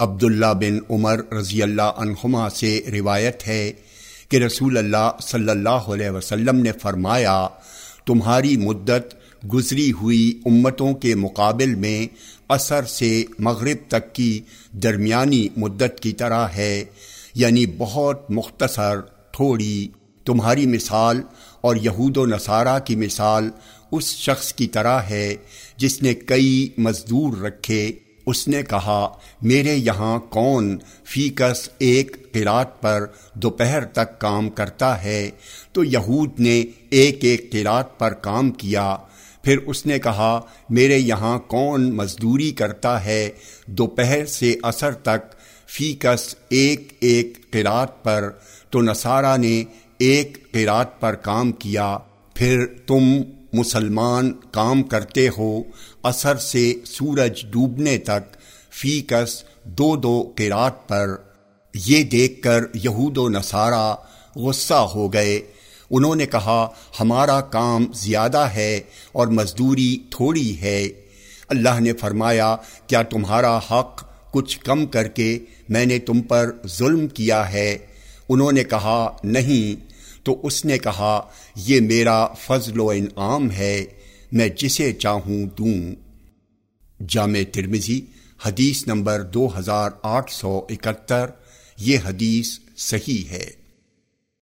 عبداللہ بن عمر رضی اللہ عنہما سے روایت ہے کہ رسول اللہ صلی اللہ علیہ وسلم نے فرمایا، تمہاری مدت گزری ہوئی امتوں کے مقابل میں اثر سے مغرب تک کی درمیانی مدت کی طرح ہے یعنی بہت مختصر، تھوڑی۔ تمہاری مثال اور یہود و نصارہ کی مثال اس شخص کی طرح ہے جس نے کئی مزدور رکھے۔ اس نے کہا، میرے یہاں کون فیکس ایک قرات پر دوپہر تک کام کرتا ہے؟ تو یہود نے ایک ایک قرات پر کام کیا۔ پھر اس نے کہا، میرے یہاں کون مزدوری کرتا ہے دوپہر سے اثر تک فیکس ایک ایک قرات پر؟ تو نصارہ نے ایک قرات پر کام کیا۔ پھر تم مسلمان کام کرتے ہو، اثر سے سورج ڈوبنے تک فی کس دو دو قرات پر۔ یہ دیکھ کر یہود و نصارہ غصہ ہو گئے۔ انہوں نے کہا، ہمارا کام زیادہ ہے اور مزدوری تھوڑی ہے۔ اللہ نے فرمایا، کیا تمہارا حق کچھ کم کر کے میں نے تم پر ظلم کیا ہے؟ انہوں نے کہا، نہیں۔ تو اس نے کہا، یہ میرا فضل و انعام ہے، میں جسے چاہوں دوں۔ جامع ترمزی حدیث نمبر دو ہزار آٹھ سو اکہتر، یہ حدیث صحیح ہے۔